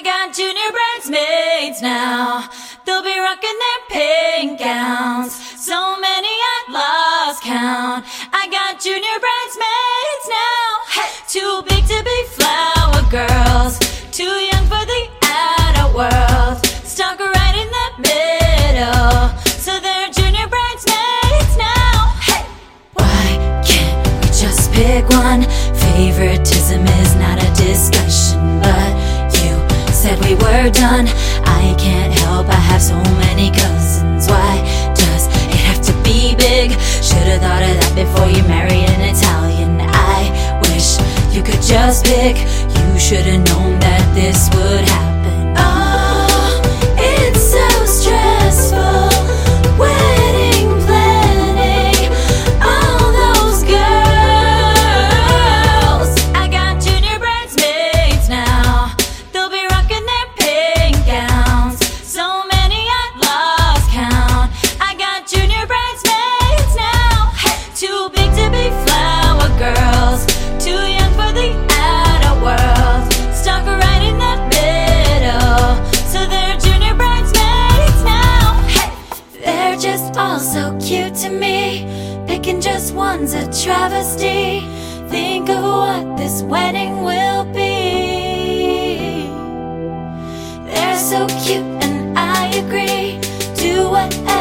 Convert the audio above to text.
I got junior bridesmaids now. They'll be rocking their pink gowns. So many I lost count. I got junior bridesmaids now. Hey, too big to be flower girls. Too young for the adult world. Stuck right in the middle. So they're junior bridesmaids now. Hey, why can't we just pick one? Favoritism is not said done. I can't help, I have so many cousins. Why does it have to be big? Should've thought of that before you married an Italian. I wish you could just pick. You should've known that this would all so cute to me. Picking just one's a travesty. Think of what this wedding will be. They're so cute, and I agree. Do whatever.